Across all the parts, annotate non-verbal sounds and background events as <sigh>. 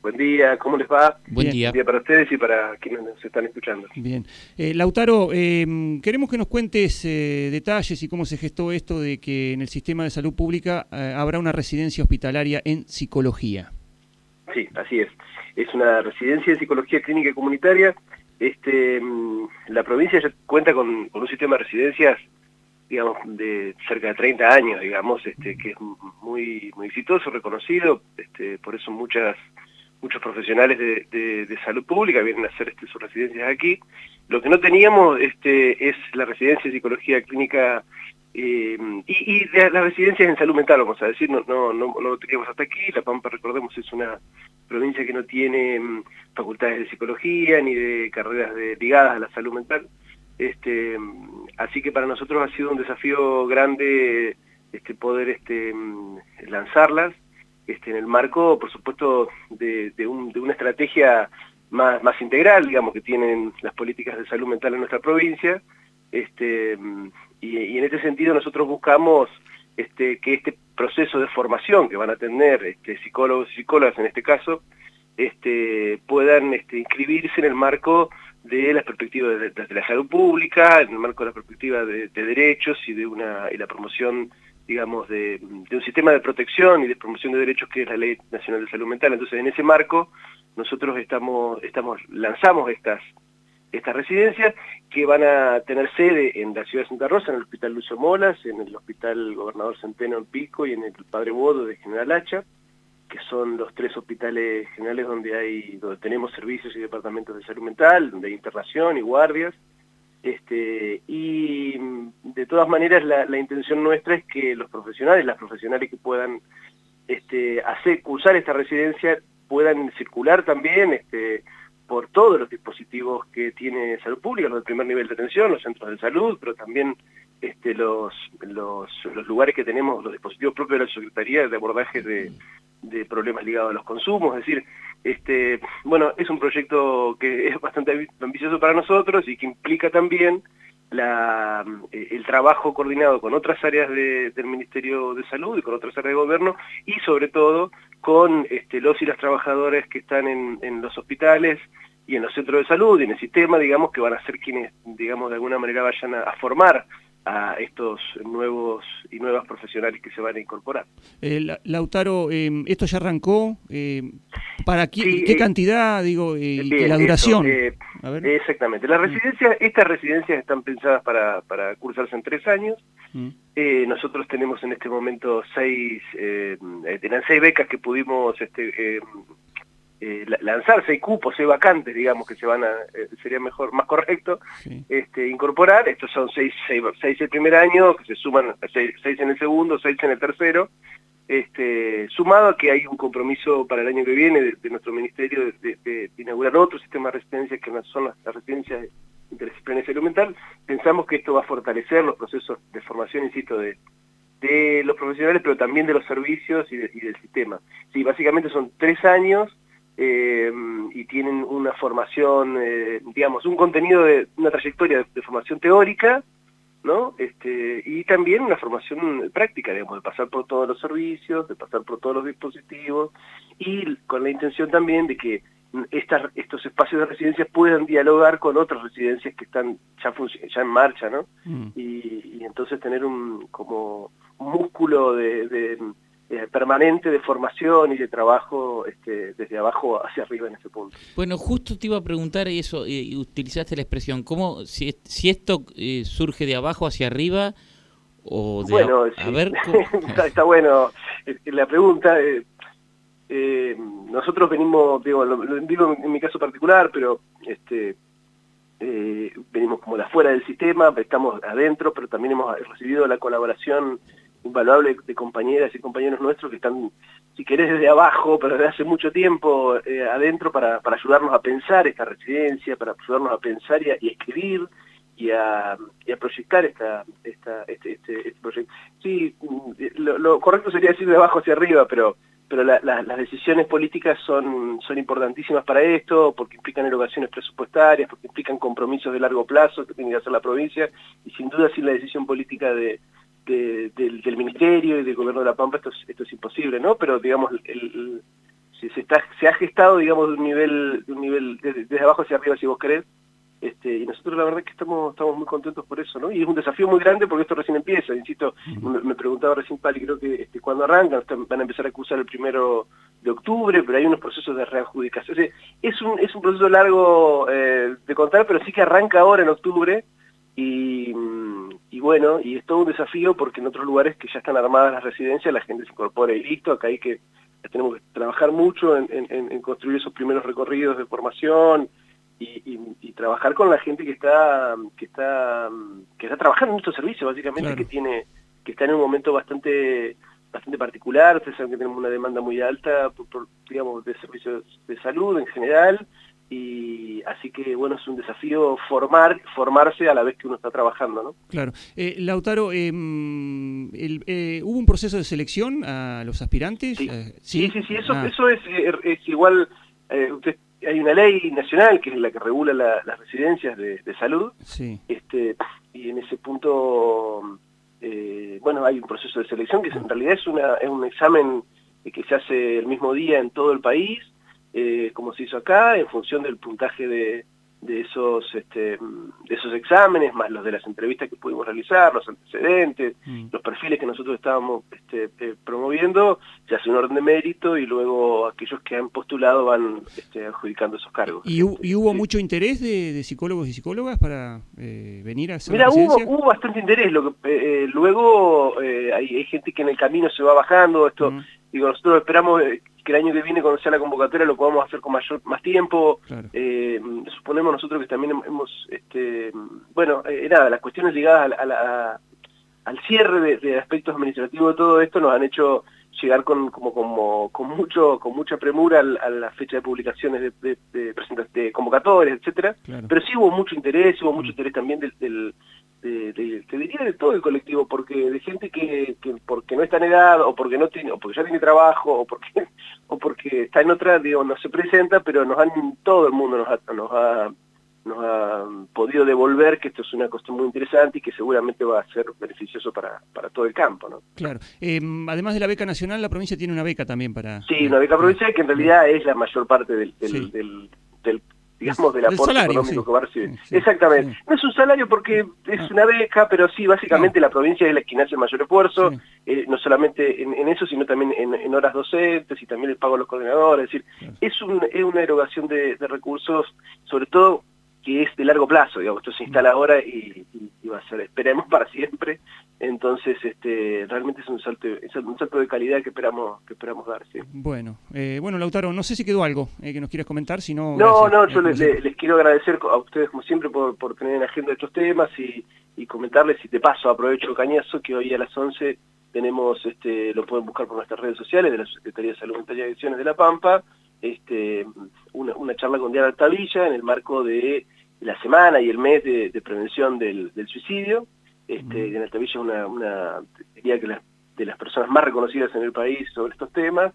Buen día, ¿cómo les va? Buen día. Buen día para ustedes y para quienes nos están escuchando. Bien. Eh, Lautaro, eh, queremos que nos cuentes eh, detalles y cómo se gestó esto de que en el sistema de salud pública eh, habrá una residencia hospitalaria en psicología. Sí, así es. Es una residencia de psicología clínica y comunitaria. Este, mm, la provincia ya cuenta con, con un sistema de residencias digamos, de cerca de 30 años, digamos, este, que es muy, muy exitoso, reconocido, este, por eso muchas muchos profesionales de, de, salud pública vienen a hacer este, sus residencias aquí. Lo que no teníamos este, es la residencia de psicología clínica eh, y, las residencias en salud mental, vamos a decir, no, no, no, no, lo teníamos hasta aquí. La Pampa, recordemos, es una provincia que no tiene um, facultades de psicología ni de carreras de, ligadas a la salud mental. Este, así que para nosotros ha sido un desafío grande este, poder este, lanzarlas este, en el marco, por supuesto, de, un, de una estrategia más, más, integral, digamos, que tienen las políticas de salud mental en nuestra provincia, este, y, en este sentido nosotros buscamos este, que este proceso de formación que van a tener este, psicólogos y psicólogas en este caso, este, puedan este, inscribirse en el marco de las perspectivas de, de, la salud pública, en el marco de la perspectiva de, de derechos y de una y la promoción digamos, de, de, un sistema de protección y de promoción de derechos que es la Ley Nacional de Salud Mental. Entonces, en ese marco, nosotros estamos, estamos lanzamos estas, estas residencias que van a tener sede en la ciudad de Santa Rosa, en el Hospital Lucio Molas, en el Hospital Gobernador Centeno en Pico y en el Padre Bodo de General Hacha, que son los tres hospitales generales donde hay donde tenemos servicios y departamentos de salud mental, donde hay internación y guardias, este, y de todas maneras la, la, intención nuestra es que los profesionales, las profesionales que puedan este, hacer, cursar esta residencia puedan circular también este, por todos los dispositivos que tiene salud pública, los del primer nivel de atención, los centros de salud, pero también este, los, los, los lugares que tenemos, los dispositivos propios de la Secretaría de abordaje de, de problemas ligados a los consumos, es decir, este, bueno, es un proyecto que es bastante ambicioso para nosotros y que implica también la, eh, el trabajo coordinado con otras áreas de, del Ministerio de Salud y con otras áreas de gobierno y sobre todo con este, los y las trabajadoras que están en, en los hospitales y en los centros de salud y en el sistema, digamos, que van a ser quienes, digamos, de alguna manera vayan a formar a estos nuevos y nuevas profesionales que se van a incorporar. Eh, Lautaro, eh, ¿esto ya arrancó? Eh, ¿Para qué, sí, qué cantidad, digo, bien, la duración? Eso, exactamente. Las residencias, estas residencias están pensadas para, para cursarse en tres años. Mm. nosotros tenemos en este momento seis, seis becas que pudimos este, eh, lanzar seis cupos, seis vacantes, digamos, que se van a, eh, sería mejor, más correcto, sí. este, incorporar. Estos son seis, seis, seis, el primer año, que se suman seis, seis, en el segundo, seis en el tercero, este, sumado a que hay un compromiso para el año que viene de, de nuestro ministerio de, de, de, inaugurar otro sistema de residencias que son las, las residencias de salud mental, pensamos que esto va a fortalecer los procesos de formación, insisto, de, de los profesionales, pero también de los servicios y, y del sistema. Sí, básicamente son tres años, eh, y tienen una formación, eh, digamos, un contenido de una trayectoria de, de, formación teórica, ¿no? Este, y también una formación práctica, digamos, de pasar por todos los servicios, de pasar por todos los dispositivos, y con la intención también de que estas, estos espacios de residencia puedan dialogar con otras residencias que están ya, ya en marcha, ¿no? Mm. Y, y, entonces tener un como músculo de, de eh, permanente de formación y de trabajo este, desde abajo hacia arriba en ese punto. Bueno, justo te iba a preguntar eso, y utilizaste la expresión, ¿cómo, si, si esto eh, surge de abajo hacia arriba o de bueno, a, sí. a ver? <laughs> está, está, bueno la pregunta. Eh, eh, nosotros venimos, digo, lo, lo, digo en mi caso particular, pero este eh, venimos como de afuera del sistema, estamos adentro, pero también hemos recibido la colaboración invaluable de compañeras y compañeros nuestros que están, si querés, desde abajo, pero desde hace mucho tiempo eh, adentro para, para ayudarnos a pensar esta residencia, para ayudarnos a pensar y a, y escribir y a, proyectar esta, esta, este, este, este proyecto. Sí, lo, lo, correcto sería decir de abajo hacia arriba, pero pero la, la, las decisiones políticas son, son importantísimas para esto, porque implican erogaciones presupuestarias, porque implican compromisos de largo plazo que tiene que hacer la provincia, y sin duda sin la decisión política de, de, del, del, Ministerio y del Gobierno de La Pampa esto es, esto es imposible, ¿no? Pero digamos, el, el, se, se, está, se ha gestado, digamos, de un nivel, de un nivel desde, desde abajo hacia arriba, si vos querés, este, y nosotros la verdad es que estamos, estamos muy contentos por eso, ¿no? Y es un desafío muy grande porque esto recién empieza, insisto, me, me, preguntaba recién Pali, creo que este, cuando arrancan, van a empezar a acusar el primero de octubre, pero hay unos procesos de readjudicación. es, un, es un proceso largo eh, de contar, pero sí que arranca ahora en octubre, y, y, bueno, y es todo un desafío porque en otros lugares que ya están armadas las residencias, la gente se incorpora y listo, acá hay que, tenemos que trabajar mucho en, en, en construir esos primeros recorridos de formación, y, y, trabajar con la gente que está que está que está trabajando en estos servicios básicamente que tiene que está en un momento bastante bastante particular ustedes saben que tenemos una demanda muy alta por, digamos de servicios de salud en general y así que bueno es un desafío formar formarse a la vez que uno está trabajando no claro. Eh, Lautaro eh, el, eh, hubo un proceso de selección a los aspirantes sí. Eh, sí sí, sí, eso ah. eso es, es igual usted hay una ley nacional que es la que regula la, las residencias de, de salud, sí. este, y en ese punto, eh, bueno, hay un proceso de selección que en realidad es, una, es un examen que se hace el mismo día en todo el país, eh, como se hizo acá, en función del puntaje de, de esos este, de esos exámenes, más los de las entrevistas que pudimos realizar, los antecedentes, mm. los perfiles que nosotros estábamos este, eh, promoviendo, se hace un orden de mérito y luego aquellos que han postulado van este, adjudicando esos cargos. ¿Y, y hubo mucho interés de, de, psicólogos y psicólogas para eh, venir a hacer Mira, hubo, hubo, bastante interés, lo que, eh, eh luego eh, hay, hay, gente que en el camino se va bajando, esto, mm. digo, nosotros esperamos que el año que viene cuando sea la convocatoria lo podamos hacer con mayor más tiempo. Claro. Eh, suponemos nosotros que también hemos, este, bueno, eh, nada, las cuestiones ligadas a, a la, al cierre de, de, aspectos administrativos de todo esto nos han hecho llegar con como, como con mucho con mucha premura a la fecha de publicaciones de, de, de, de convocatorias, etcétera. Claro. Pero sí hubo mucho interés, hubo mucho interés también del, del de, de, te diría de todo el colectivo, porque de gente que, que porque no está en edad, o porque no tiene, o porque ya tiene trabajo, o porque <laughs> o porque está en otra, digo, no se presenta, pero nos han, todo el mundo nos ha, nos ha, nos ha podido devolver que esto es una cuestión muy interesante y que seguramente va a ser beneficioso para, para todo el campo, ¿no? Claro. Eh, además de la beca nacional, la provincia tiene una beca también para... Sí, una beca provincial que en realidad es la mayor parte del, del, sí. del, del digamos, del aporte salario, económico sí. que va a recibir. Sí, Exactamente. sí. No es un salario porque es una beca, pero sí, básicamente la provincia es la quien hace el mayor esfuerzo, eh, no solamente en, en eso, sino también en, en horas docentes y también el pago a los coordinadores. Es decir, Claro. es, un, es una erogación de, de recursos, sobre todo que es de largo plazo, digamos, esto se instala ahora y, y, y va a ser, esperemos <laughs> para siempre, entonces este realmente es un salto, es un salto de calidad que esperamos que esperamos dar, sí. Bueno, eh, bueno Lautaro, no sé si quedó algo eh, que nos quieras comentar, si no... No, gracias. no, Eh, yo les, quiero agradecer a ustedes como siempre por, por tener en agenda estos temas y, y comentarles, y de paso aprovecho Cañazo, que hoy a las 11 tenemos, este lo pueden buscar por nuestras redes sociales de la Secretaría de Salud Mental y Adicciones de La Pampa, este una, una charla con Diana Altavilla en el marco de la semana y el mes de, de prevención del, del suicidio. Este, Diana Altavilla es una, una diría que la, de las personas más reconocidas en el país sobre estos temas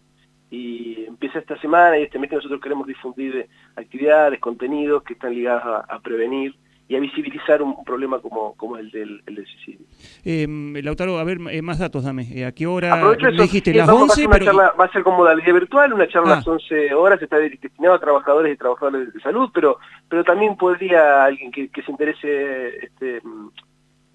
y empieza esta semana y este mes que nosotros queremos difundir actividades, contenidos que están ligados a, a prevenir y a visibilizar un, un problema como, como el del, el del suicidio. Eh, Lautaro, a ver, eh, más datos dame. Eh, ¿A qué hora Aprovecho eso, dijiste? sí, Las vamos a 11, hacer una pero... charla, va a ser con modalidad virtual, una charla Ah. a las 11 horas, está destinado a trabajadores y trabajadoras de salud, pero pero también podría alguien que, que se interese este,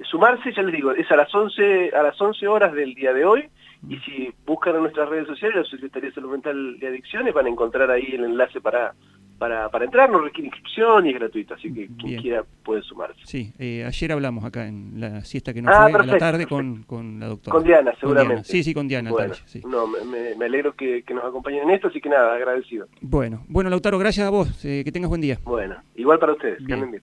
sumarse, ya les digo, es a las 11 a las 11 horas del día de hoy, y si buscan en nuestras redes sociales, la Secretaría de Salud Mental de Adicciones, van a encontrar ahí el enlace para, para, para entrar, no requiere inscripción y es gratuito, así que quien Bien. quiera puede sumarse. Sí, eh, ayer hablamos acá en la siesta que nos Ah, fue a la perfecto, tarde perfecto. con, con la doctora. Con Diana, seguramente. Sí, sí, con Diana. Bueno, sí. no, me, me- alegro que, que nos acompañen en esto, así que nada, agradecido. Bueno, bueno, Lautaro, gracias a vos. eh, que tengas buen día. Bueno, igual para ustedes, que anden bien.